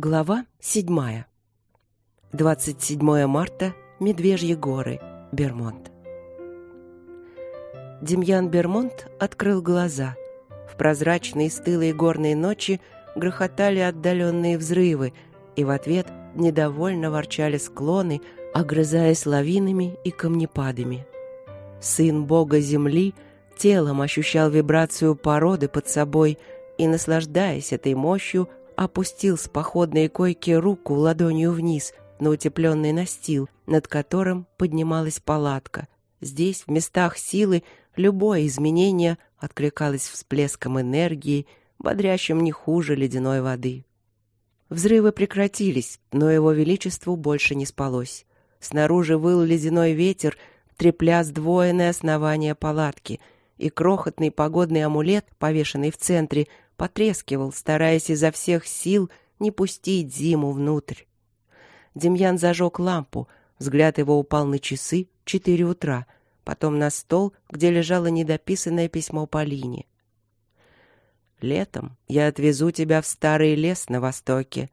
Глава 7. 27 марта. Медвежьи горы. Бермонт. Демьян Бермонт открыл глаза. В прозрачные стылые горные ночи грохотали отдаленные взрывы, и в ответ недовольно ворчали склоны, огрызаясь лавинами и камнепадами. Сын бога земли телом ощущал вибрацию породы под собой и, наслаждаясь этой мощью, опустил с походной койки руку ладонью вниз на утепленный настил, над которым поднималась палатка. Здесь, в местах силы, любое изменение откликалось всплеском энергии, бодрящим не хуже ледяной воды. Взрывы прекратились, но его величеству больше не спалось. Снаружи выл ледяной ветер, трепля сдвоенное основание палатки, и крохотный погодный амулет, повешенный в центре, потрескивал, стараясь изо всех сил не пустить зиму внутрь. Демьян зажег лампу, взгляд его упал на часы четыре утра, потом на стол, где лежало недописанное письмо Полине. «Летом я отвезу тебя в старый лес на востоке.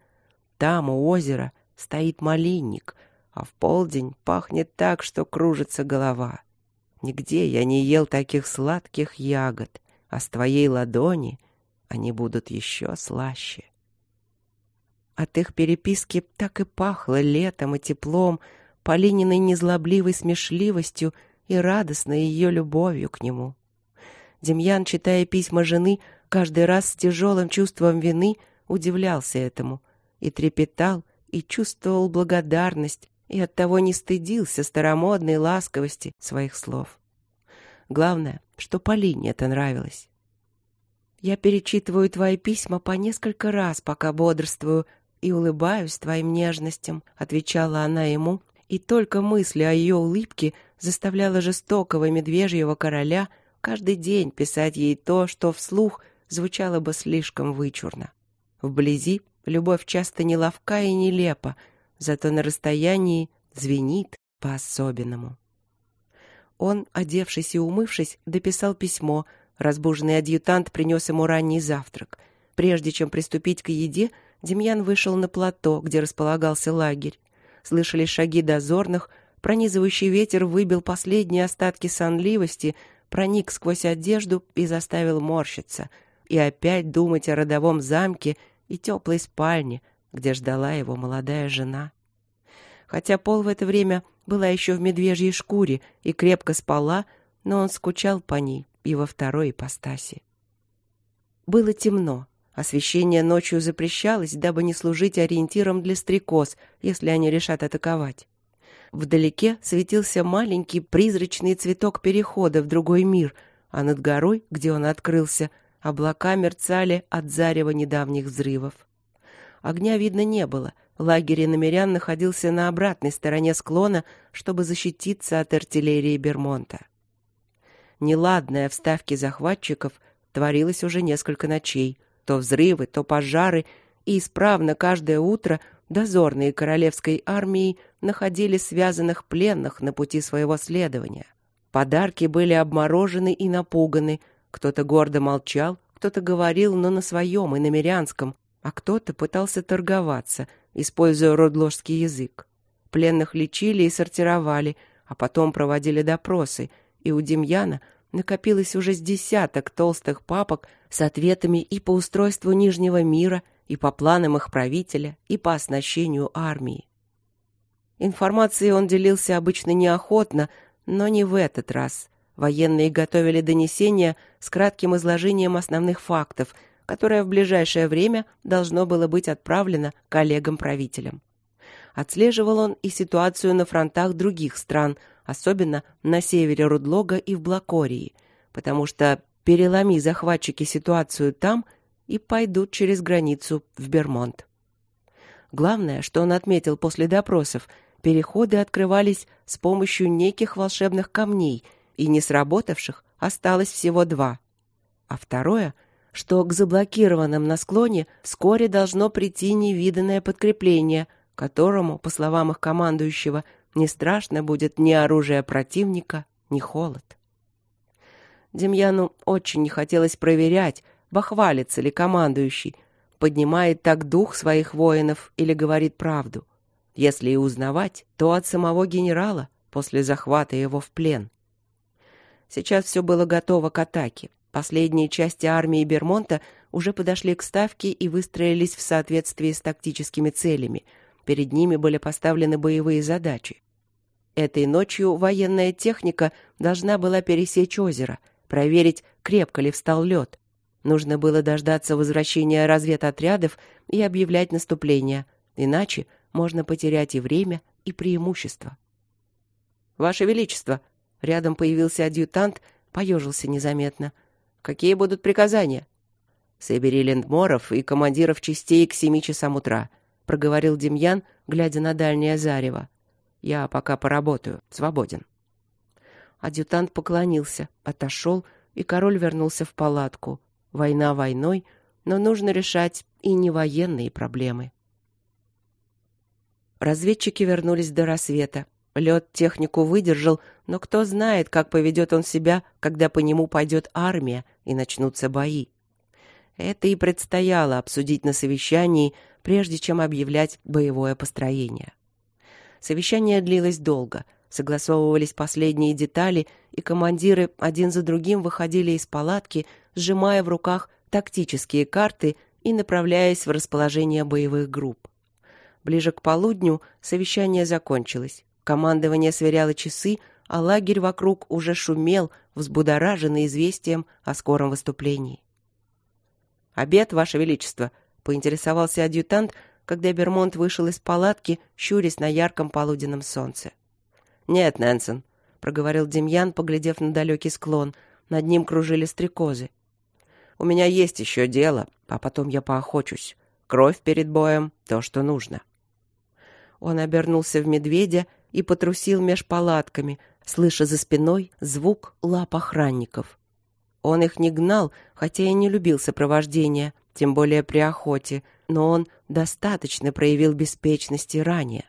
Там, у озера, стоит малинник, а в полдень пахнет так, что кружится голова. Нигде я не ел таких сладких ягод, а с твоей ладони они будут еще слаще. От их переписки так и пахло летом и теплом, Полининой незлобливой смешливостью и радостной ее любовью к нему. Демьян, читая письма жены, каждый раз с тяжелым чувством вины удивлялся этому и трепетал, и чувствовал благодарность, и оттого не стыдился старомодной ласковости своих слов. Главное, что Полине это нравилось. Я перечитываю твои письма по несколько раз, пока бодрствую, и улыбаюсь твоим нежностям, отвечала она ему, и только мысли о ее улыбке заставляла жестокого медвежьего короля каждый день писать ей то, что вслух звучало бы слишком вычурно. Вблизи любовь часто неловка и нелепа, зато на расстоянии звенит по-особенному. Он, одевшись и умывшись, дописал письмо, Разбуженный адъютант принес ему ранний завтрак. Прежде чем приступить к еде, Демьян вышел на плато, где располагался лагерь. Слышали шаги дозорных, пронизывающий ветер выбил последние остатки сонливости, проник сквозь одежду и заставил морщиться, и опять думать о родовом замке и теплой спальне, где ждала его молодая жена. Хотя Пол в это время была еще в медвежьей шкуре и крепко спала, но он скучал по ней, и во второй ипостаси. Было темно. Освещение ночью запрещалось, дабы не служить ориентиром для стрекоз, если они решат атаковать. Вдалеке светился маленький призрачный цветок перехода в другой мир, а над горой, где он открылся, облака мерцали от зарева недавних взрывов. Огня видно не было. Лагерь намерян находился на обратной стороне склона, чтобы защититься от артиллерии Бермонта неладное в ставке захватчиков творилось уже несколько ночей. То взрывы, то пожары, и исправно каждое утро дозорные королевской армии находили связанных пленных на пути своего следования. Подарки были обморожены и напуганы. Кто-то гордо молчал, кто-то говорил, но на своем и на мирянском, а кто-то пытался торговаться, используя родложский язык. Пленных лечили и сортировали, а потом проводили допросы — и у Демьяна накопилось уже с десяток толстых папок с ответами и по устройству Нижнего мира, и по планам их правителя, и по оснащению армии. Информацией он делился обычно неохотно, но не в этот раз. Военные готовили донесение с кратким изложением основных фактов, которое в ближайшее время должно было быть отправлено коллегам-правителям. Отслеживал он и ситуацию на фронтах других стран – особенно на севере Рудлога и в Блакории, потому что переломи захватчики ситуацию там и пойдут через границу в Бермонт. Главное, что он отметил после допросов, переходы открывались с помощью неких волшебных камней, и не сработавших осталось всего два. А второе, что к заблокированным на склоне вскоре должно прийти невиданное подкрепление, которому, по словам их командующего, не страшно будет ни оружие противника, ни холод. Демьяну очень не хотелось проверять, бахвалится ли командующий. По поднимает так дух своих воинов или говорит правду. Если и узнавать, то от самого генерала после захвата его в плен. Сейчас все было готово к атаке. Последние части армии Бермонта уже подошли к ставке и выстроились в соответствии с тактическими целями. Перед ними были поставлены боевые задачи. Этой ночью военная техника должна была пересечь озеро, проверить, крепко ли встал лед. Нужно было дождаться возвращения разведотрядов и объявлять наступление, иначе можно потерять и время, и преимущество. «Ваше Величество!» Рядом появился адъютант, поежился незаметно. «Какие будут приказания?» «Собери лендморов и командиров частей к семи часам утра», — проговорил Демьян, глядя на дальнее зарево. «Я пока поработаю. Свободен». Адъютант поклонился, отошел, и король вернулся в палатку. Война войной, но нужно решать и не военные проблемы. Разведчики вернулись до рассвета. Лед технику выдержал, но кто знает, как поведет он себя, когда по нему пойдет армия и начнутся бои. Это и предстояло обсудить на совещании, прежде чем объявлять боевое построение. Совещание длилось долго, согласовывались последние детали, и командиры один за другим выходили из палатки, сжимая в руках тактические карты и направляясь в расположение боевых групп. Ближе к полудню совещание закончилось. Командование сверяло часы, а лагерь вокруг уже шумел, взбудораженный известием о скором выступлении. «Обед, Ваше Величество!» — поинтересовался адъютант, когда Бермонт вышел из палатки, щурясь на ярком полуденном солнце. «Нет, Нэнсон», — проговорил Демьян, поглядев на далекий склон. Над ним кружили стрекозы. У меня есть еще дело, а потом я поохочусь. Кровь перед боем — то, что нужно». Он обернулся в медведя и потрусил меж палатками, слыша за спиной звук лап охранников. Он их не гнал, хотя и не любил сопровождения, тем более при охоте, но он достаточно проявил беспечности ранее.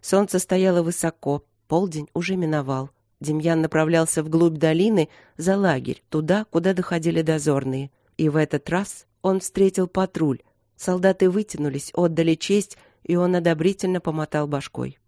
Солнце стояло высоко, полдень уже миновал. Демьян направлялся вглубь долины за лагерь, туда, куда доходили дозорные. И в этот раз он встретил патруль. Солдаты вытянулись, отдали честь, и он одобрительно помотал башкой.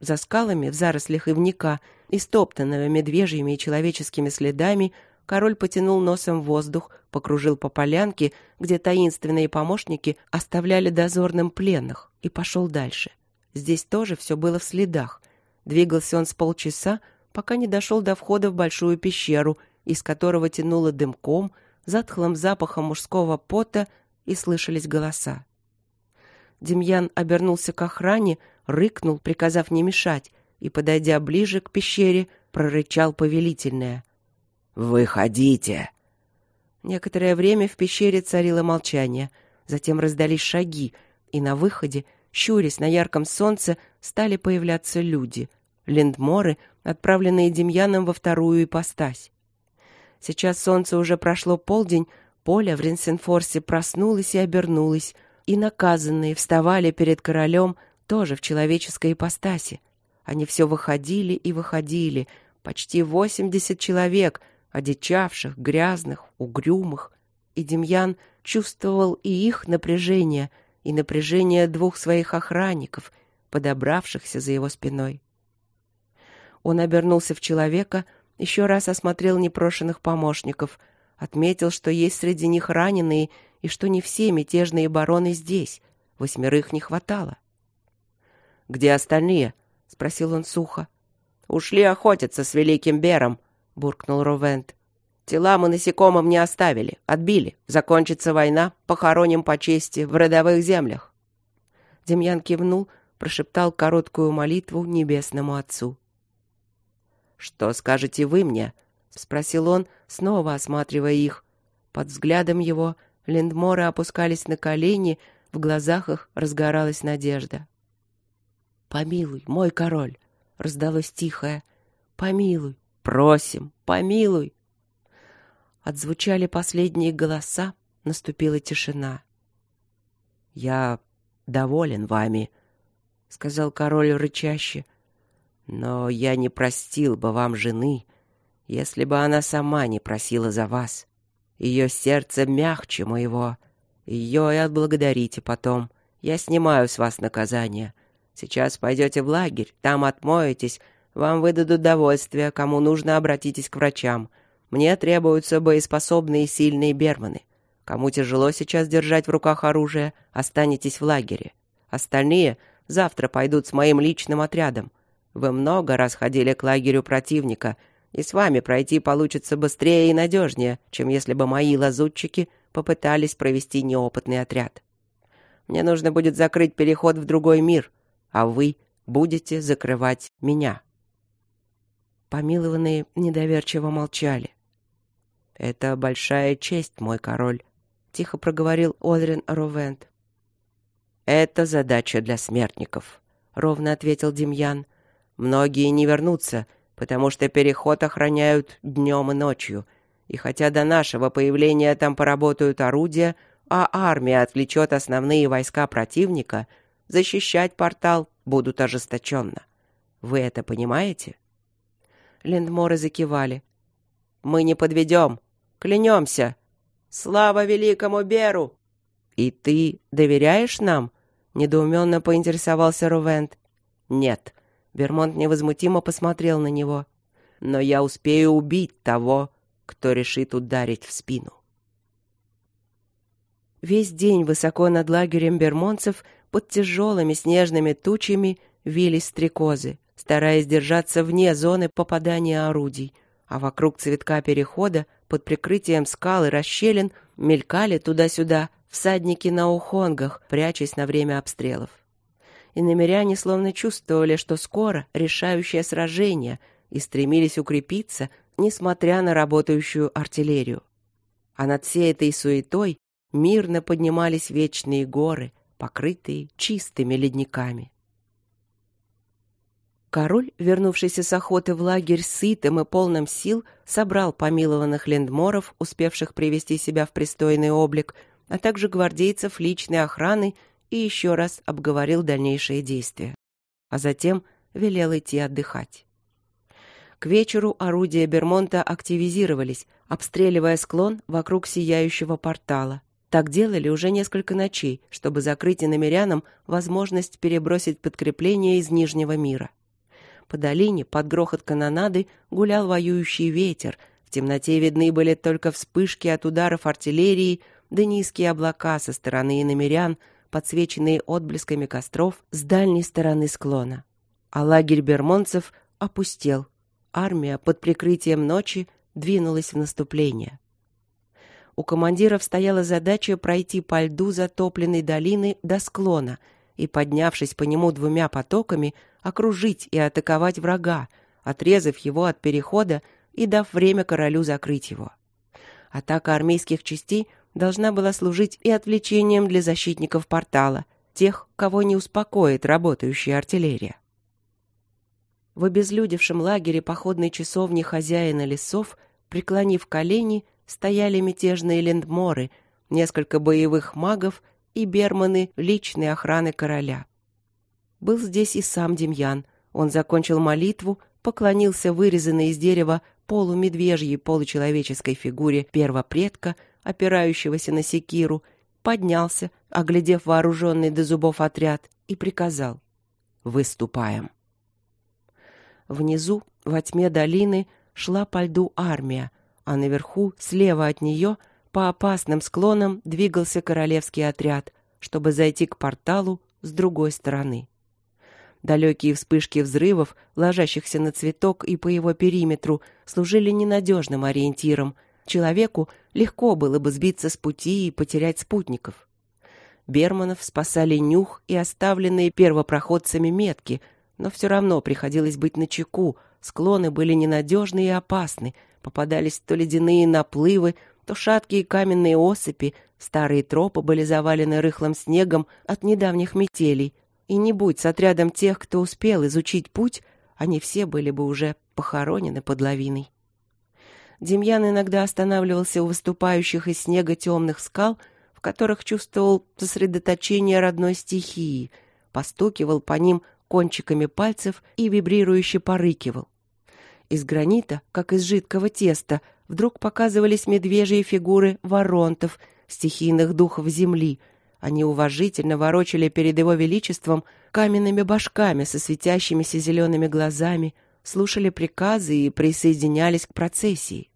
За скалами, в зарослях ивника, истоптанного медвежьими и человеческими следами, король потянул носом воздух, покружил по полянке, где таинственные помощники оставляли дозорным пленных, и пошел дальше. Здесь тоже все было в следах. Двигался он с полчаса, пока не дошел до входа в большую пещеру, из которого тянуло дымком, затхлым запахом мужского пота и слышались голоса. Демьян обернулся к охране, рыкнул, приказав не мешать, и, подойдя ближе к пещере, прорычал повелительное. «Выходите!» Некоторое время в пещере царило молчание, затем раздались шаги, и на выходе, щурясь на ярком солнце, стали появляться люди — лендморы отправленные Демьяном во вторую ипостась. Сейчас солнце уже прошло полдень, Поля в Ренсенфорсе проснулась и обернулась, и наказанные вставали перед королем тоже в человеческой ипостаси. Они все выходили и выходили, почти восемьдесят человек, одичавших, грязных, угрюмых, и Демьян чувствовал и их напряжение, и напряжение двух своих охранников, подобравшихся за его спиной. Он обернулся в человека, еще раз осмотрел непрошенных помощников, отметил, что есть среди них раненые и что не все мятежные бароны здесь. Восьмерых не хватало. «Где остальные?» — спросил он сухо. «Ушли охотиться с Великим Бером», — буркнул Ровент. «Тела мы насекомым не оставили, отбили. Закончится война, похороним по чести в родовых землях». Демьян кивнул, прошептал короткую молитву небесному отцу. «Что скажете вы мне?» — спросил он, снова осматривая их. Под взглядом его лендморы опускались на колени, в глазах их разгоралась надежда. «Помилуй, мой король!» — раздалось тихое. «Помилуй! Просим! Помилуй!» Отзвучали последние голоса, наступила тишина. «Я доволен вами», — сказал король рычаще. Но я не простил бы вам жены, если бы она сама не просила за вас. Ее сердце мягче моего. Ее и отблагодарите потом. Я снимаю с вас наказание. Сейчас пойдете в лагерь, там отмоетесь, вам выдадут довольствие, кому нужно, обратитесь к врачам. Мне требуются боеспособные и сильные берманы. Кому тяжело сейчас держать в руках оружие, останетесь в лагере. Остальные завтра пойдут с моим личным отрядом. Вы много раз ходили к лагерю противника, и с вами пройти получится быстрее и надежнее, чем если бы мои лазутчики попытались провести неопытный отряд. Мне нужно будет закрыть переход в другой мир, а вы будете закрывать меня». Помилованные недоверчиво молчали. «Это большая честь, мой король», — тихо проговорил Одрин Ровент. «Это задача для смертников», — ровно ответил Демьян. «Многие не вернутся, потому что переход охраняют днем и ночью, и хотя до нашего появления там поработают орудия, а армия отвлечет основные войска противника, защищать портал будут ожесточенно. Вы это понимаете?» Лендморы закивали. «Мы не подведем. Клянемся. Слава великому Беру!» «И ты доверяешь нам?» — недоуменно поинтересовался Рувент. «Нет». Бермонт невозмутимо посмотрел на него. «Но я успею убить того, кто решит ударить в спину». Весь день высоко над лагерем бермонцев под тяжелыми снежными тучами вились стрекозы стараясь держаться вне зоны попадания орудий, а вокруг цветка перехода под прикрытием скал и расщелин мелькали туда-сюда всадники на ухонгах, прячась на время обстрелов. И намеряне словно чувствовали, что скоро решающее сражение, и стремились укрепиться, несмотря на работающую артиллерию. А над всей этой суетой мирно поднимались вечные горы, покрытые чистыми ледниками. Король, вернувшийся с охоты в лагерь сытым и полным сил, собрал помилованных лендморов, успевших привести себя в пристойный облик, а также гвардейцев личной охраны и еще раз обговорил дальнейшие действия. А затем велел идти отдыхать. К вечеру орудия Бермонта активизировались, обстреливая склон вокруг сияющего портала. Так делали уже несколько ночей, чтобы закрыть иномерянам возможность перебросить подкрепление из Нижнего мира. По долине, под грохот канонады, гулял воюющий ветер. В темноте видны были только вспышки от ударов артиллерии да низкие облака со стороны иномерян, подсвеченные отблесками костров с дальней стороны склона. А лагерь бермонцев опустел. Армия под прикрытием ночи двинулась в наступление. У командиров стояла задача пройти по льду затопленной долины до склона и, поднявшись по нему двумя потоками, окружить и атаковать врага, отрезав его от перехода и дав время королю закрыть его. Атака армейских частей должна была служить и отвлечением для защитников портала, тех, кого не успокоит работающая артиллерия. В обезлюдевшем лагере походной часовни хозяина лесов, преклонив колени, стояли мятежные лендморы, несколько боевых магов и берманы личной охраны короля. Был здесь и сам Демьян. Он закончил молитву, поклонился вырезанной из дерева полумедвежьей получеловеческой фигуре первопредка, опирающегося на секиру, поднялся, оглядев вооруженный до зубов отряд, и приказал «Выступаем». Внизу, во тьме долины, шла по льду армия, а наверху, слева от нее, по опасным склонам двигался королевский отряд, чтобы зайти к порталу с другой стороны. Далекие вспышки взрывов, ложащихся на цветок и по его периметру, служили ненадежным ориентиром. Человеку легко было бы сбиться с пути и потерять спутников. Берманов спасали нюх и оставленные первопроходцами метки, но все равно приходилось быть начеку. Склоны были ненадежны и опасны, попадались то ледяные наплывы, то шаткие каменные осыпи, старые тропы были завалены рыхлым снегом от недавних метелей — и не будь с отрядом тех, кто успел изучить путь, они все были бы уже похоронены под лавиной. Демьян иногда останавливался у выступающих из снега темных скал, в которых чувствовал сосредоточение родной стихии, постукивал по ним кончиками пальцев и вибрирующе порыкивал. Из гранита, как из жидкого теста, вдруг показывались медвежьи фигуры воронтов, стихийных духов земли. Они уважительно ворочали перед его величеством каменными башками со светящимися зелеными глазами, слушали приказы и присоединялись к процессии.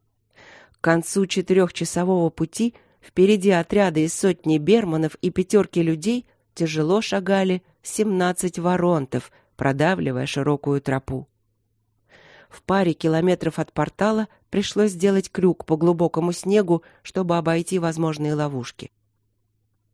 К концу четырехчасового пути впереди отряда из сотни берманов и пятерки людей тяжело шагали семнадцать воронтов, продавливая широкую тропу. В паре километров от портала пришлось сделать крюк по глубокому снегу, чтобы обойти возможные ловушки.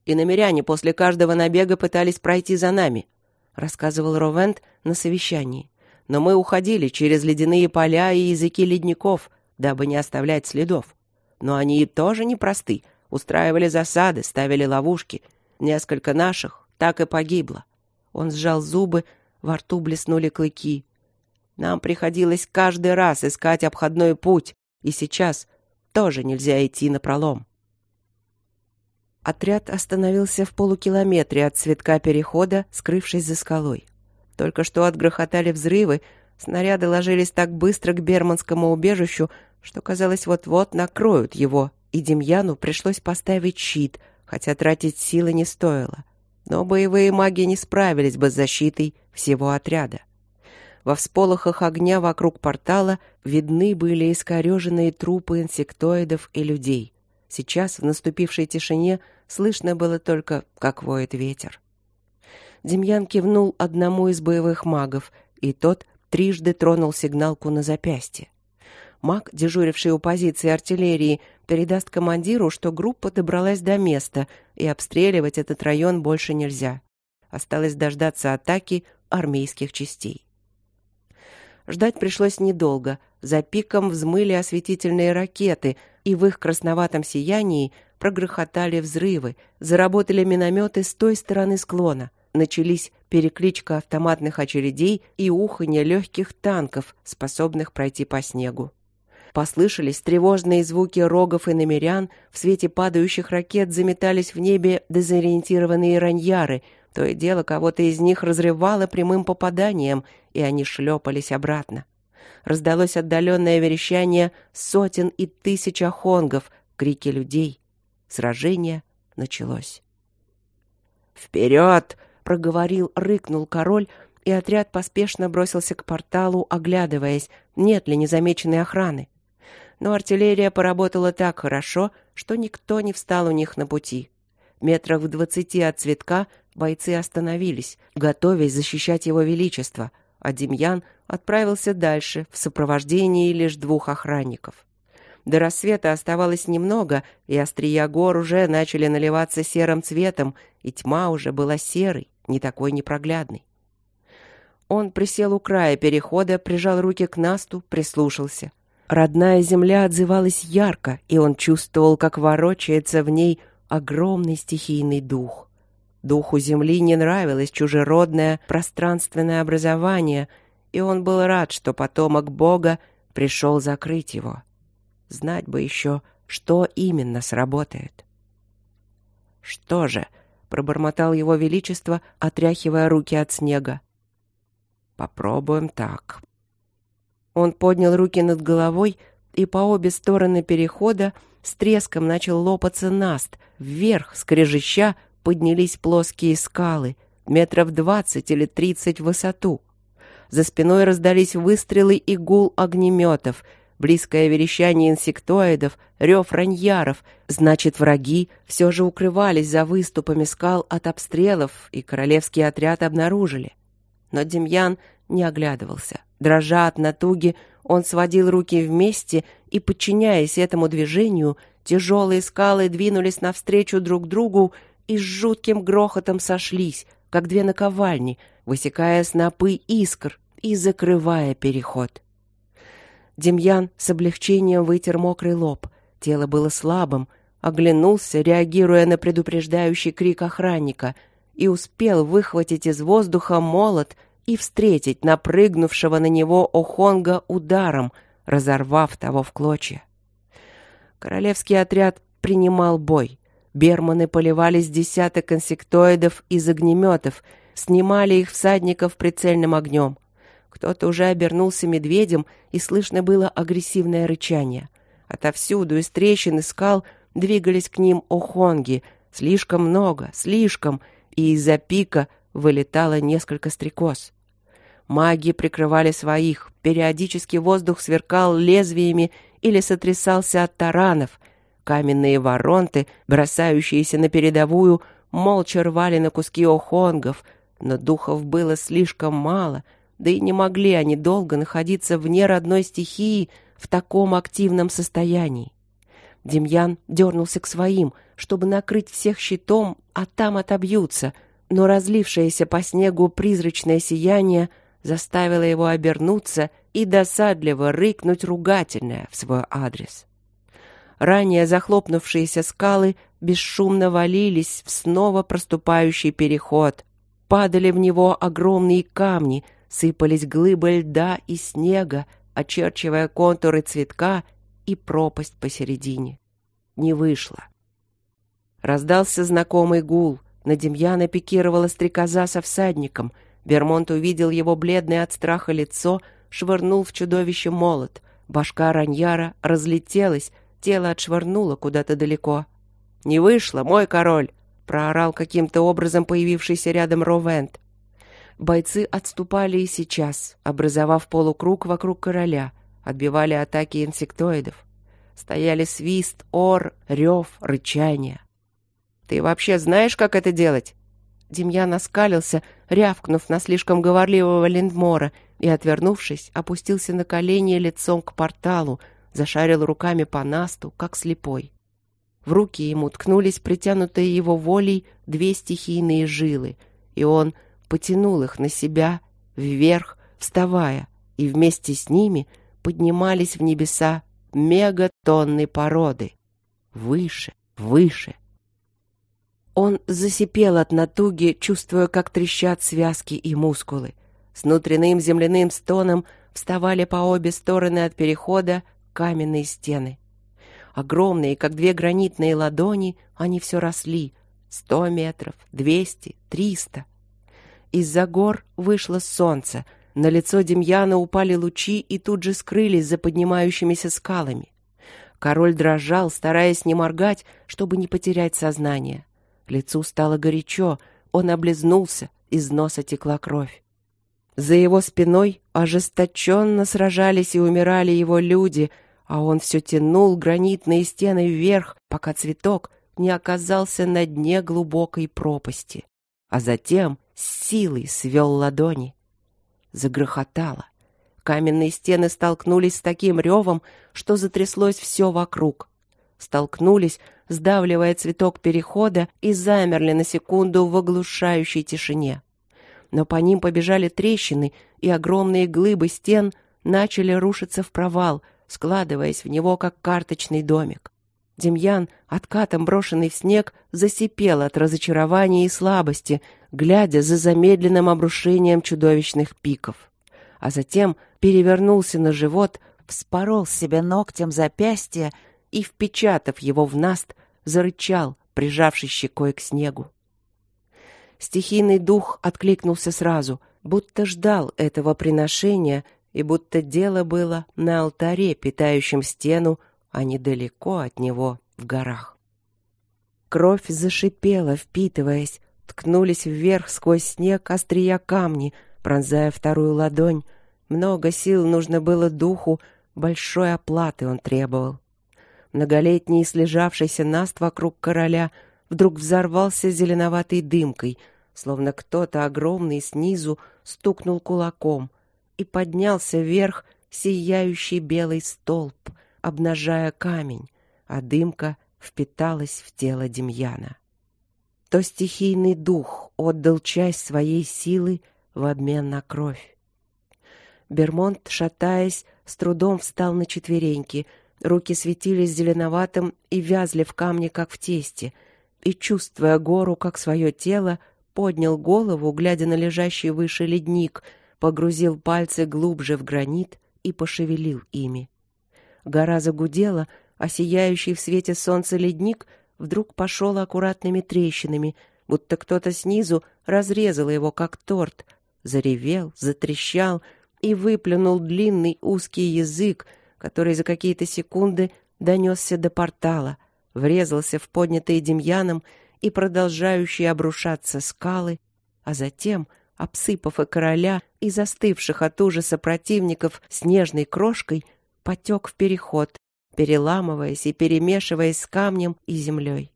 «И намеряне после каждого набега пытались пройти за нами», рассказывал Ровент на совещании. «Но мы уходили через ледяные поля и языки ледников, дабы не оставлять следов. Но они и тоже непросты. Устраивали засады, ставили ловушки. Несколько наших так и погибло. Он сжал зубы, во рту блеснули клыки. Нам приходилось каждый раз искать обходной путь, и сейчас тоже нельзя идти на пролом. Отряд остановился в полукилометре от цветка перехода, скрывшись за скалой. Только что отгрохотали взрывы, снаряды ложились так быстро к берманскому убежищу, что, казалось, вот-вот накроют его, и Демьяну пришлось поставить щит, хотя тратить силы не стоило. Но боевые маги не справились бы с защитой всего отряда. Во всполохах огня вокруг портала видны были искореженные трупы инсектоидов и людей. Сейчас, в наступившей тишине, слышно было только, как воет ветер. Демьян кивнул одному из боевых магов, и тот трижды тронул сигналку на запястье. Маг, дежуривший у позиции артиллерии, передаст командиру, что группа добралась до места, и обстреливать этот район больше нельзя. Осталось дождаться атаки армейских частей. Ждать пришлось недолго. За пиком взмыли осветительные ракеты, и в их красноватом сиянии прогрохотали взрывы, заработали минометы с той стороны склона. Начались перекличка автоматных очередей и уханье легких танков, способных пройти по снегу. Послышались тревожные звуки рогов и намерян, в свете падающих ракет заметались в небе дезориентированные раньяры, то и дело кого-то из них разрывало прямым попаданием, и они шлепались обратно. Раздалось отдаленное верещание сотен и тысяч охонгов, крики людей. Сражение началось. «Вперед!» — проговорил, рыкнул король, и отряд поспешно бросился к порталу, оглядываясь, нет ли незамеченной охраны но артиллерия поработала так хорошо, что никто не встал у них на пути. Метрах в двадцати от цветка бойцы остановились, готовясь защищать его величество, а Демьян отправился дальше в сопровождении лишь двух охранников. До рассвета оставалось немного, и острия гор уже начали наливаться серым цветом, и тьма уже была серой, не такой непроглядной. Он присел у края перехода, прижал руки к насту, прислушался. Родная земля отзывалась ярко, и он чувствовал, как ворочается в ней огромный стихийный дух. Духу земли не нравилось чужеродное пространственное образование, и он был рад, что потомок Бога пришел закрыть его. Знать бы еще, что именно сработает. «Что же?» — пробормотал его величество, отряхивая руки от снега. «Попробуем так. Он поднял руки над головой, и по обе стороны перехода с треском начал лопаться наст. Вверх, скрежеща, поднялись плоские скалы, метров двадцать или тридцать в высоту. За спиной раздались выстрелы и гул огнеметов, близкое верещание инсектоидов, рев раньяров. Значит, враги все же укрывались за выступами скал от обстрелов, и королевский отряд обнаружили. Но Демьян не оглядывался. Дрожа от натуги, он сводил руки вместе, и, подчиняясь этому движению, тяжелые скалы двинулись навстречу друг другу и с жутким грохотом сошлись, как две наковальни, высекая снопы искр и закрывая переход. Демьян с облегчением вытер мокрый лоб. Тело было слабым, оглянулся, реагируя на предупреждающий крик охранника, и успел выхватить из воздуха молот — и встретить напрыгнувшего на него Охонга ударом, разорвав того в клочья. Королевский отряд принимал бой. Берманы поливали с десяток инсектоидов из огнеметов, снимали их всадников прицельным огнем. Кто-то уже обернулся медведем, и слышно было агрессивное рычание. Отовсюду, из трещин и скал, двигались к ним охонги, слишком много, слишком, и из-за пика вылетало несколько стрекоз. Маги прикрывали своих, периодически воздух сверкал лезвиями или сотрясался от таранов. Каменные воронты, бросающиеся на передовую, молча рвали на куски охонгов, но духов было слишком мало, да и не могли они долго находиться вне родной стихии в таком активном состоянии. Демьян дернулся к своим, чтобы накрыть всех щитом, а там отобьются, но разлившееся по снегу призрачное сияние — заставила его обернуться и досадливо рыкнуть ругательное в свой адрес. Ранее захлопнувшиеся скалы бесшумно валились в снова проступающий переход. Падали в него огромные камни, сыпались глыбы льда и снега, очерчивая контуры цветка и пропасть посередине. Не вышло. Раздался знакомый гул. На Демьяна пикировала стрекоза со всадником — Бермонт увидел его бледное от страха лицо, швырнул в чудовище молот. Башка Раньяра разлетелась, тело отшвырнуло куда-то далеко. «Не вышло, мой король!» — проорал каким-то образом появившийся рядом Ровент. Бойцы отступали и сейчас, образовав полукруг вокруг короля, отбивали атаки инсектоидов. Стояли свист, ор, рев, рычание. «Ты вообще знаешь, как это делать?» Демьян оскалился, рявкнув на слишком говорливого Линдмора, и, отвернувшись, опустился на колени лицом к порталу, зашарил руками по насту, как слепой. В руки ему ткнулись притянутые его волей две стихийные жилы, и он потянул их на себя, вверх, вставая, и вместе с ними поднимались в небеса мегатонны породы. Выше, выше — он засипел от натуги, чувствуя, как трещат связки и мускулы. С внутренним земляным стоном вставали по обе стороны от перехода каменные стены. Огромные, как две гранитные ладони, они все росли. Сто метров, двести, триста. Из-за гор вышло солнце. На лицо Демьяна упали лучи и тут же скрылись за поднимающимися скалами. Король дрожал, стараясь не моргать, чтобы не потерять сознание. Лицу стало горячо, он облизнулся, из носа текла кровь. За его спиной ожесточенно сражались и умирали его люди, а он все тянул гранитные стены вверх, пока цветок не оказался на дне глубокой пропасти. А затем с силой свел ладони. Загрохотало. Каменные стены столкнулись с таким ревом, что затряслось все вокруг. Столкнулись, сдавливая цветок перехода, и замерли на секунду в оглушающей тишине. Но по ним побежали трещины, и огромные глыбы стен начали рушиться в провал, складываясь в него, как карточный домик. Демьян, откатом брошенный в снег, засипел от разочарования и слабости, глядя за замедленным обрушением чудовищных пиков. А затем перевернулся на живот, вспорол себе ногтем запястье и, впечатав его в наст, зарычал, прижавшись щекой к снегу. Стихийный дух откликнулся сразу, будто ждал этого приношения и будто дело было на алтаре, питающем стену, а недалеко от него, в горах. Кровь зашипела, впитываясь, ткнулись вверх сквозь снег острия камни, пронзая вторую ладонь. Много сил нужно было духу, большой оплаты он требовал. Многолетний слежавшийся наст вокруг короля вдруг взорвался зеленоватой дымкой, словно кто-то огромный снизу стукнул кулаком и поднялся вверх сияющий белый столб, обнажая камень, а дымка впиталась в тело Демьяна. То стихийный дух отдал часть своей силы в обмен на кровь. Бермонт, шатаясь, с трудом встал на четвереньки — Руки светились зеленоватым и вязли в камне, как в тесте, и, чувствуя гору, как свое тело, поднял голову, глядя на лежащий выше ледник, погрузил пальцы глубже в гранит и пошевелил ими. Гора загудела, а сияющий в свете солнца ледник вдруг пошел аккуратными трещинами, будто кто-то снизу разрезал его, как торт, заревел, затрещал и выплюнул длинный узкий язык, который за какие-то секунды донесся до портала, врезался в поднятые Демьяном и продолжающие обрушаться скалы, а затем, обсыпав и короля, и застывших от ужаса противников снежной крошкой, потек в переход, переламываясь и перемешиваясь с камнем и землей.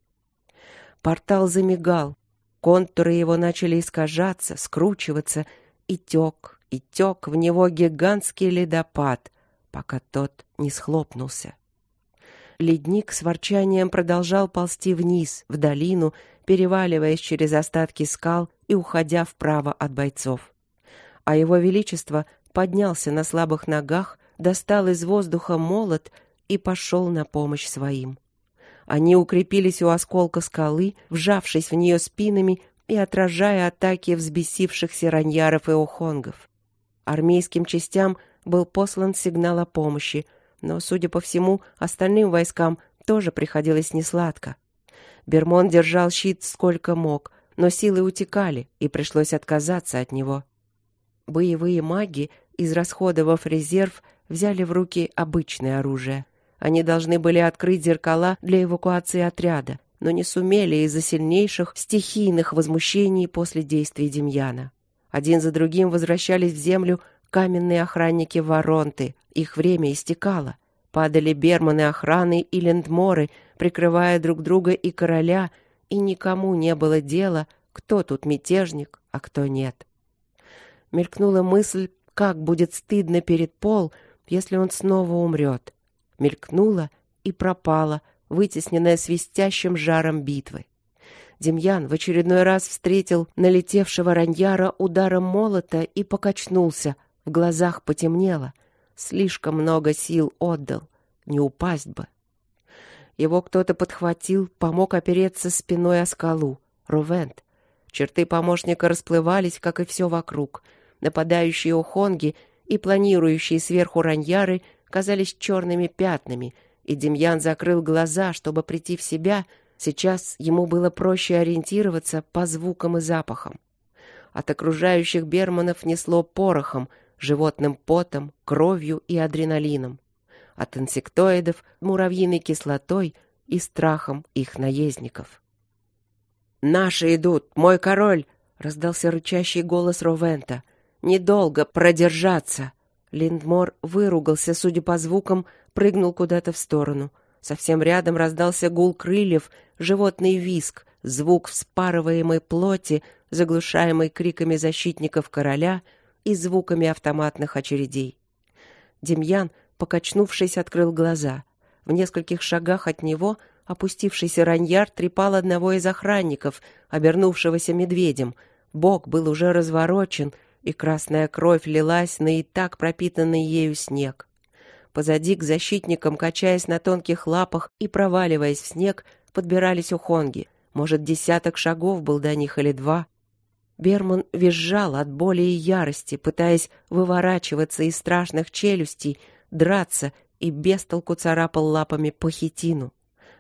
Портал замигал, контуры его начали искажаться, скручиваться, и тек, и тек в него гигантский ледопад, пока тот не схлопнулся. Ледник с ворчанием продолжал ползти вниз, в долину, переваливаясь через остатки скал и уходя вправо от бойцов. А его величество поднялся на слабых ногах, достал из воздуха молот и пошел на помощь своим. Они укрепились у осколка скалы, вжавшись в нее спинами и отражая атаки взбесившихся раньяров и охонгов. Армейским частям был послан сигнал о помощи, но, судя по всему, остальным войскам тоже приходилось несладко. Бермон держал щит сколько мог, но силы утекали, и пришлось отказаться от него. Боевые маги, израсходовав резерв, взяли в руки обычное оружие. Они должны были открыть зеркала для эвакуации отряда, но не сумели из-за сильнейших стихийных возмущений после действий Демьяна. Один за другим возвращались в землю каменные охранники Воронты. Их время истекало. Падали берманы охраны и лендморы, прикрывая друг друга и короля, и никому не было дела, кто тут мятежник, а кто нет. Мелькнула мысль, как будет стыдно перед Пол, если он снова умрет. Мелькнула и пропала, вытесненная свистящим жаром битвы. Демьян в очередной раз встретил налетевшего раньяра ударом молота и покачнулся, в глазах потемнело. Слишком много сил отдал, не упасть бы. Его кто-то подхватил, помог опереться спиной о скалу. Рувент. Черты помощника расплывались, как и все вокруг. Нападающие ухонги и планирующие сверху раньяры казались черными пятнами, и Демьян закрыл глаза, чтобы прийти в себя. Сейчас ему было проще ориентироваться по звукам и запахам. От окружающих берманов несло порохом, животным потом, кровью и адреналином от инсектоидов, муравьиной кислотой и страхом их наездников. «Наши идут, мой король!» — раздался рычащий голос Ровента. «Недолго продержаться!» Линдмор выругался, судя по звукам, прыгнул куда-то в сторону. Совсем рядом раздался гул крыльев, животный виск, звук вспарываемой плоти, заглушаемый криками защитников короля и звуками автоматных очередей. Демьян покачнувшись, открыл глаза. В нескольких шагах от него опустившийся раньяр трепал одного из охранников, обернувшегося медведем. Бок был уже разворочен, и красная кровь лилась на и так пропитанный ею снег. Позади к защитникам, качаясь на тонких лапах и проваливаясь в снег, подбирались ухонги. Может, десяток шагов был до них или два. Берман визжал от боли и ярости, пытаясь выворачиваться из страшных челюстей, драться и без толку царапал лапами по хитину.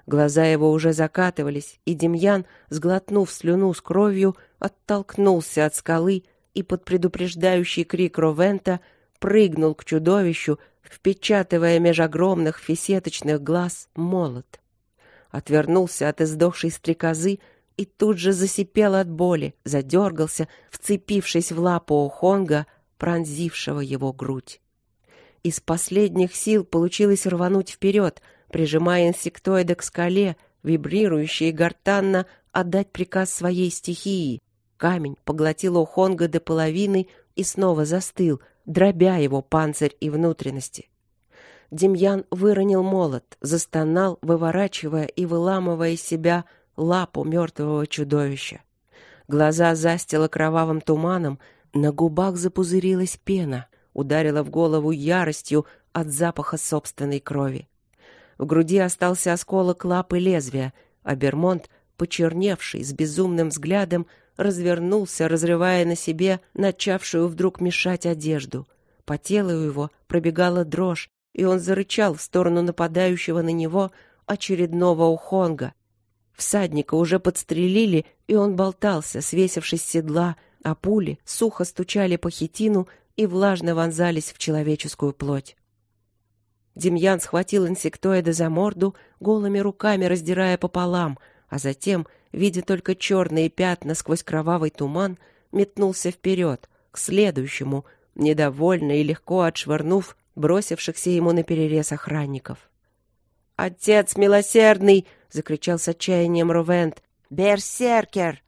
Глаза его уже закатывались, и Демьян, сглотнув слюну с кровью, оттолкнулся от скалы и под предупреждающий крик Ровента прыгнул к чудовищу, впечатывая меж огромных фисеточных глаз молот. Отвернулся от издохшей стрекозы и тут же засипел от боли, задергался, вцепившись в лапу Охонга, пронзившего его грудь. Из последних сил получилось рвануть вперед, прижимая инсектоида к скале, вибрирующей и гортанно отдать приказ своей стихии. Камень поглотил Охонга до половины и снова застыл, дробя его панцирь и внутренности. Демьян выронил молот, застонал, выворачивая и выламывая себя лапу мертвого чудовища. Глаза застило кровавым туманом, на губах запузырилась пена ударила в голову яростью от запаха собственной крови. В груди остался осколок лапы лезвия, а Бермонт, почерневший, с безумным взглядом, развернулся, разрывая на себе начавшую вдруг мешать одежду. По телу его пробегала дрожь, и он зарычал в сторону нападающего на него очередного ухонга. Всадника уже подстрелили, и он болтался, свесившись с седла, а пули сухо стучали по хитину и влажно вонзались в человеческую плоть. Демьян схватил инсектоида за морду, голыми руками раздирая пополам, а затем, видя только черные пятна сквозь кровавый туман, метнулся вперед, к следующему, недовольно и легко отшвырнув бросившихся ему на перерез охранников. «Отец милосердный!» — закричал с отчаянием Рувент. «Берсеркер!»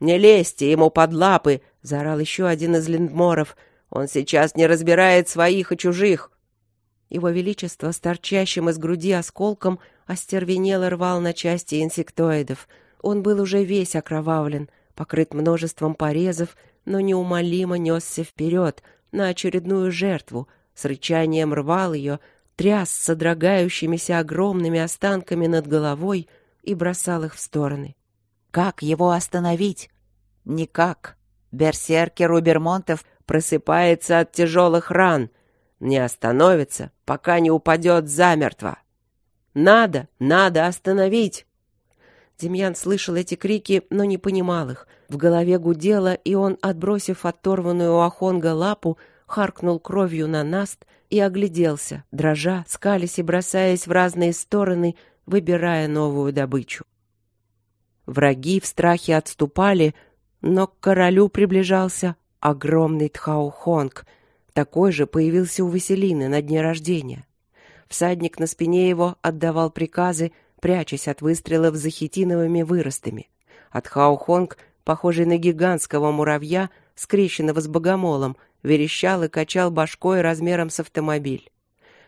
«Не лезьте ему под лапы!» — заорал еще один из линдморов. «Он сейчас не разбирает своих и чужих!» Его Величество с торчащим из груди осколком остервенело рвал на части инсектоидов. Он был уже весь окровавлен, покрыт множеством порезов, но неумолимо несся вперед на очередную жертву, с рычанием рвал ее, тряс содрогающимися огромными останками над головой и бросал их в стороны. Как его остановить? Никак. Берсеркер у Бермонтов просыпается от тяжелых ран, не остановится, пока не упадет замертво. Надо, надо остановить. Демьян слышал эти крики, но не понимал их. В голове гудело, и он, отбросив оторванную у Ахонга лапу, харкнул кровью на наст и огляделся, дрожа, скались и бросаясь в разные стороны, выбирая новую добычу. Враги в страхе отступали, но к королю приближался огромный Тхаухонг. Такой же появился у Василины на дне рождения. Всадник на спине его отдавал приказы, прячась от выстрелов за хитиновыми выростами. От Хаухонг, похожий на гигантского муравья, скрещенного с богомолом, верещал и качал башкой размером с автомобиль.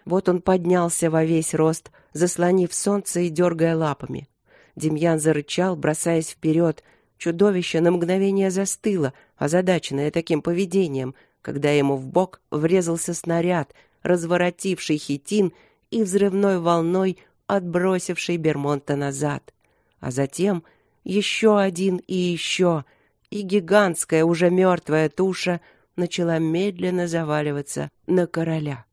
Вот он поднялся во весь рост, заслонив солнце и дергая лапами. Демьян зарычал, бросаясь вперед. Чудовище на мгновение застыло, озадаченное таким поведением, когда ему в бок врезался снаряд, разворотивший хитин и взрывной волной отбросивший Бермонта назад. А затем еще один и еще, и гигантская уже мертвая туша начала медленно заваливаться на короля.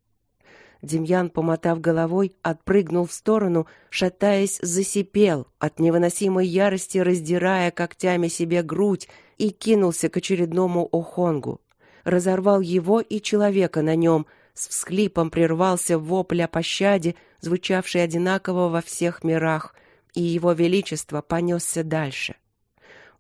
Демьян, помотав головой, отпрыгнул в сторону, шатаясь, засипел, от невыносимой ярости раздирая когтями себе грудь, и кинулся к очередному охонгу. Разорвал его и человека на нем, с всхлипом прервался вопль о пощаде, звучавший одинаково во всех мирах, и его величество понесся дальше.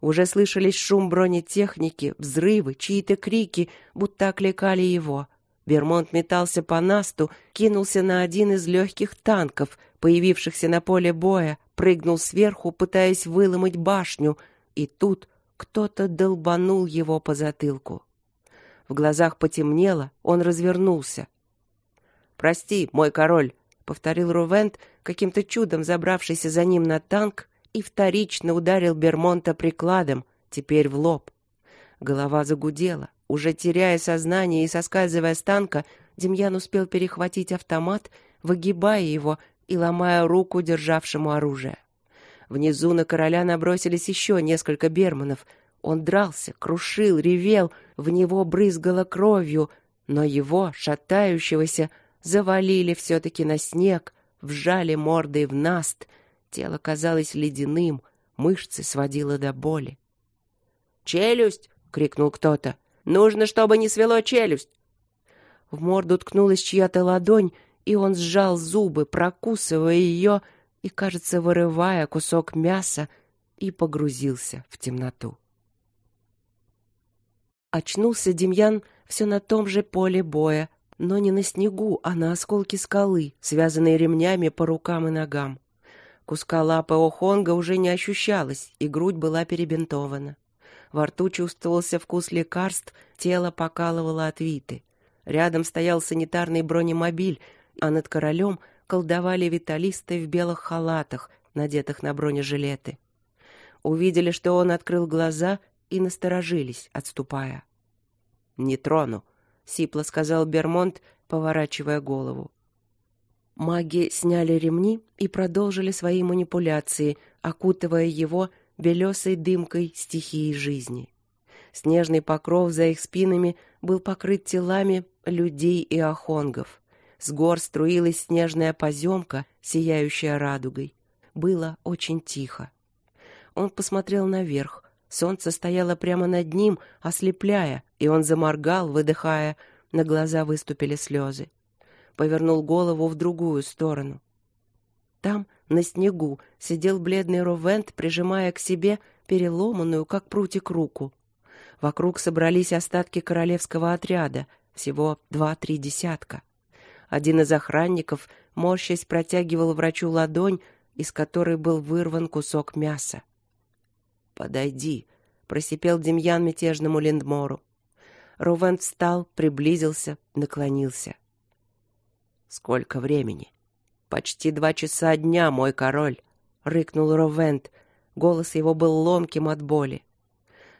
Уже слышались шум бронетехники, взрывы, чьи-то крики, будто окликали его. Бермонт метался по насту, кинулся на один из легких танков, появившихся на поле боя, прыгнул сверху, пытаясь выломать башню, и тут кто-то долбанул его по затылку. В глазах потемнело, он развернулся. «Прости, мой король», — повторил Рувент, каким-то чудом забравшийся за ним на танк, и вторично ударил Бермонта прикладом, теперь в лоб. Голова загудела. Уже теряя сознание и соскальзывая с танка, Демьян успел перехватить автомат, выгибая его и ломая руку державшему оружие. Внизу на короля набросились еще несколько берманов. Он дрался, крушил, ревел, в него брызгало кровью, но его, шатающегося, завалили все-таки на снег, вжали мордой в наст. Тело казалось ледяным, мышцы сводило до боли. «Челюсть!» — крикнул кто-то. «Нужно, чтобы не свело челюсть!» В морду ткнулась чья-то ладонь, и он сжал зубы, прокусывая ее и, кажется, вырывая кусок мяса, и погрузился в темноту. Очнулся Демьян все на том же поле боя, но не на снегу, а на осколке скалы, связанные ремнями по рукам и ногам. Куска лапы Охонга уже не ощущалось, и грудь была перебинтована. Во рту чувствовался вкус лекарств, тело покалывало от виты. Рядом стоял санитарный бронемобиль, а над королем колдовали виталисты в белых халатах, надетых на бронежилеты. Увидели, что он открыл глаза и насторожились, отступая. «Не трону», — сипло сказал Бермонт, поворачивая голову. Маги сняли ремни и продолжили свои манипуляции, окутывая его белесой дымкой стихии жизни. Снежный покров за их спинами был покрыт телами людей и охонгов. С гор струилась снежная поземка, сияющая радугой. Было очень тихо. Он посмотрел наверх. Солнце стояло прямо над ним, ослепляя, и он заморгал, выдыхая. На глаза выступили слезы. Повернул голову в другую сторону. Там, на снегу, сидел бледный Ровент, прижимая к себе переломанную, как прутик, руку. Вокруг собрались остатки королевского отряда, всего два-три десятка. Один из охранников, морщась, протягивал врачу ладонь, из которой был вырван кусок мяса. «Подойди», — просипел Демьян мятежному Линдмору. Рувен встал, приблизился, наклонился. «Сколько времени?» «Почти два часа дня, мой король», — рыкнул Ровент. Голос его был ломким от боли.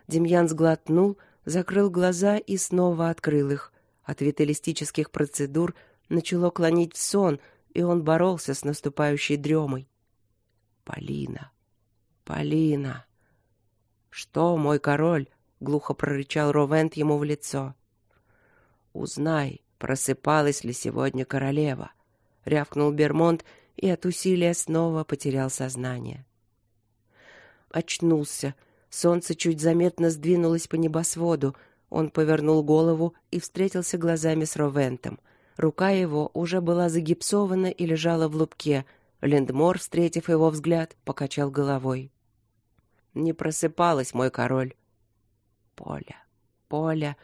Демьян сглотнул, закрыл глаза и снова открыл их. От виталистических процедур начало клонить в сон, и он боролся с наступающей дремой. «Полина! Полина!» «Что, мой король?» — глухо прорычал Ровент ему в лицо. «Узнай, просыпалась ли сегодня королева», — рявкнул Бермонт и от усилия снова потерял сознание. Очнулся. Солнце чуть заметно сдвинулось по небосводу. Он повернул голову и встретился глазами с Ровентом. Рука его уже была загипсована и лежала в лупке. Лендмор, встретив его взгляд, покачал головой. «Не просыпалась, мой король. Поля, Поля,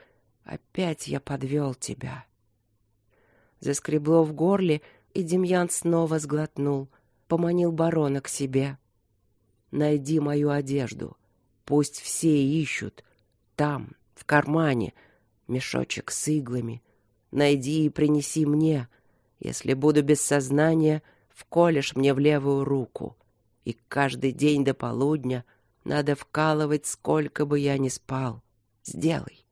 опять я подвел тебя. Заскребло в горле, и Демьян снова сглотнул, поманил барона к себе. Найди мою одежду. Пусть все ищут. Там, в кармане, мешочек с иглами. Найди и принеси мне. Если буду без сознания, вколешь мне в левую руку. И каждый день до полудня надо вкалывать, сколько бы я ни спал. Сделай.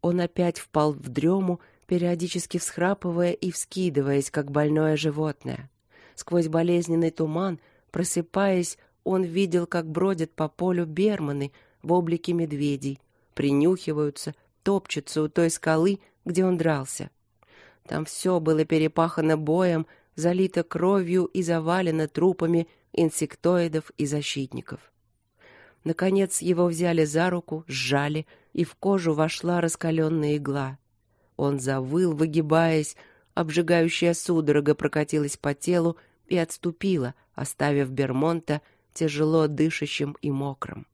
Он опять впал в дрему, периодически всхрапывая и вскидываясь, как больное животное. Сквозь болезненный туман, просыпаясь, он видел, как бродят по полю берманы в облике медведей, принюхиваются, топчутся у той скалы, где он дрался. Там все было перепахано боем, залито кровью и завалено трупами инсектоидов и защитников. Наконец его взяли за руку, сжали, и в кожу вошла раскаленная игла. Он завыл, выгибаясь, обжигающая судорога прокатилась по телу и отступила, оставив Бермонта тяжело дышащим и мокрым.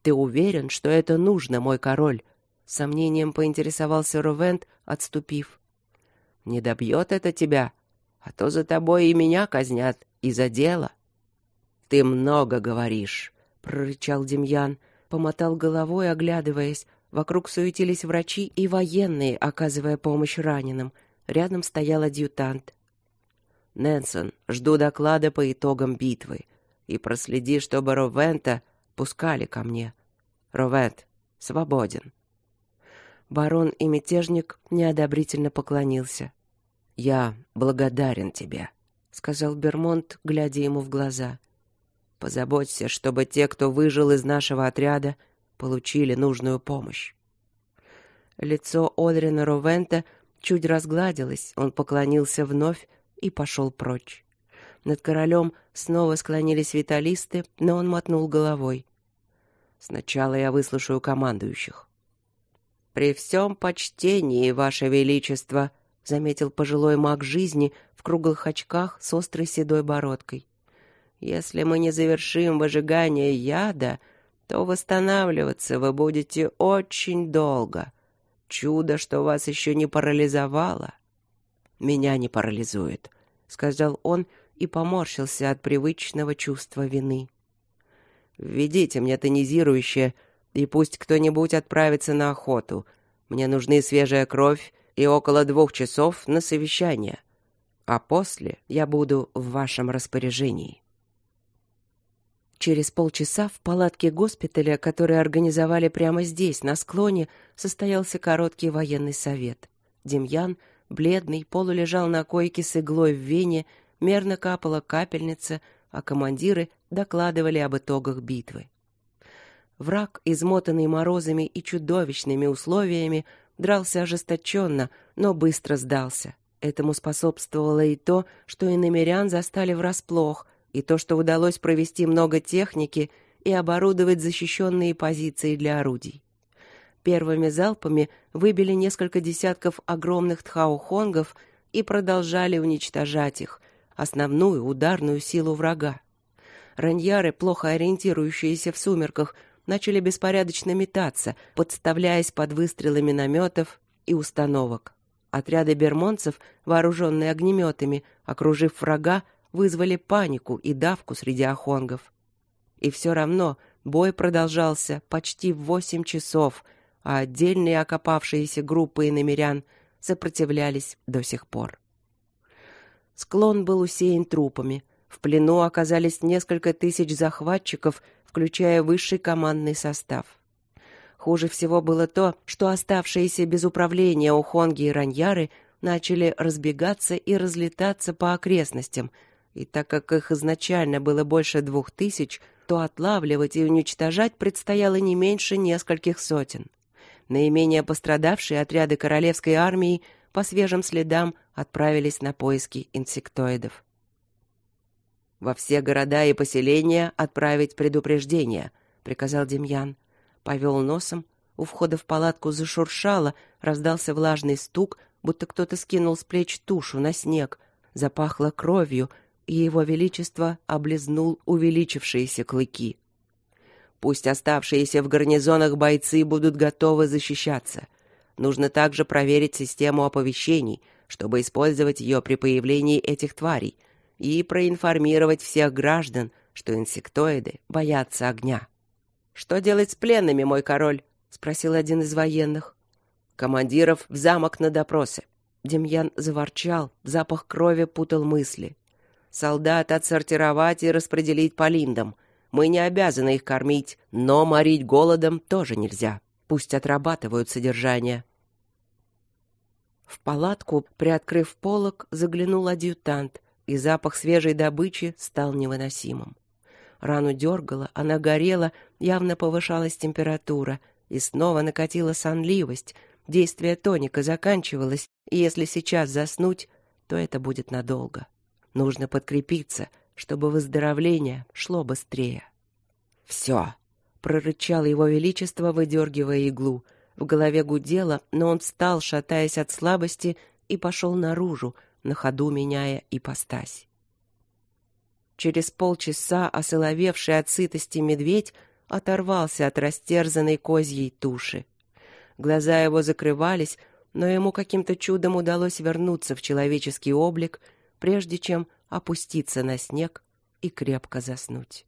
«Ты уверен, что это нужно, мой король?» Сомнением поинтересовался Ровент, отступив. «Не добьет это тебя, а то за тобой и меня казнят, и за дело». «Ты много говоришь», — прорычал Демьян, помотал головой, оглядываясь. Вокруг суетились врачи и военные, оказывая помощь раненым. Рядом стоял адъютант. «Нэнсон, жду доклада по итогам битвы. И проследи, чтобы Ровента пускали ко мне. Ровент, свободен». Барон и мятежник неодобрительно поклонился. «Я благодарен тебе», — сказал Бермонт, глядя ему в глаза. Позаботься, чтобы те, кто выжил из нашего отряда, получили нужную помощь. Лицо Одрина Ровента чуть разгладилось, он поклонился вновь и пошел прочь. Над королем снова склонились виталисты, но он мотнул головой. Сначала я выслушаю командующих. При всем почтении, ваше величество, заметил пожилой маг жизни в круглых очках с острой седой бородкой. Если мы не завершим выжигание яда, то восстанавливаться вы будете очень долго. Чудо, что вас еще не парализовало. Меня не парализует, сказал он и поморщился от привычного чувства вины. Введите мне тонизирующее, и пусть кто-нибудь отправится на охоту. Мне нужны свежая кровь и около двух часов на совещание. А после я буду в вашем распоряжении. Через полчаса в палатке госпиталя, который организовали прямо здесь, на склоне, состоялся короткий военный совет. Демьян, бледный, полулежал на койке с иглой в вене, мерно капала капельница, а командиры докладывали об итогах битвы. Враг, измотанный морозами и чудовищными условиями, дрался ожесточенно, но быстро сдался. Этому способствовало и то, что иномерян застали врасплох — и то, что удалось провести много техники и оборудовать защищенные позиции для орудий. Первыми залпами выбили несколько десятков огромных тхаухонгов и продолжали уничтожать их, основную ударную силу врага. Раньяры, плохо ориентирующиеся в сумерках, начали беспорядочно метаться, подставляясь под выстрелы минометов и установок. Отряды бермонцев, вооруженные огнеметами, окружив врага, вызвали панику и давку среди охонгов. И все равно бой продолжался почти восемь часов, а отдельные окопавшиеся группы иномерян сопротивлялись до сих пор. Склон был усеян трупами. В плену оказались несколько тысяч захватчиков, включая высший командный состав. Хуже всего было то, что оставшиеся без управления ухонги и раньяры начали разбегаться и разлетаться по окрестностям, и так как их изначально было больше двух тысяч, то отлавливать и уничтожать предстояло не меньше нескольких сотен. Наименее пострадавшие отряды королевской армии по свежим следам отправились на поиски инсектоидов. «Во все города и поселения отправить предупреждение», — приказал Демьян повел носом, у входа в палатку зашуршало, раздался влажный стук, будто кто-то скинул с плеч тушу на снег, запахло кровью, его величество облизнул увеличившиеся клыки. Пусть оставшиеся в гарнизонах бойцы будут готовы защищаться. Нужно также проверить систему оповещений, чтобы использовать ее при появлении этих тварей, и проинформировать всех граждан, что инсектоиды боятся огня. «Что делать с пленными, мой король?» — спросил один из военных. «Командиров в замок на допросы». Демьян заворчал, запах крови путал мысли. «Солдат отсортировать и распределить по линдам. Мы не обязаны их кормить, но морить голодом тоже нельзя. Пусть отрабатывают содержание». В палатку, приоткрыв полог, заглянул адъютант, и запах свежей добычи стал невыносимым. Рану дергала, она горела, явно повышалась температура, и снова накатила сонливость. Действие тоника заканчивалось, и если сейчас заснуть, то это будет надолго. Нужно подкрепиться, чтобы выздоровление шло быстрее. «Все!» — прорычал его величество, выдергивая иглу. В голове гудело, но он встал, шатаясь от слабости, и пошел наружу, на ходу меняя ипостась. Через полчаса осоловевший от сытости медведь оторвался от растерзанной козьей туши. Глаза его закрывались, но ему каким-то чудом удалось вернуться в человеческий облик, прежде чем опуститься на снег и крепко заснуть.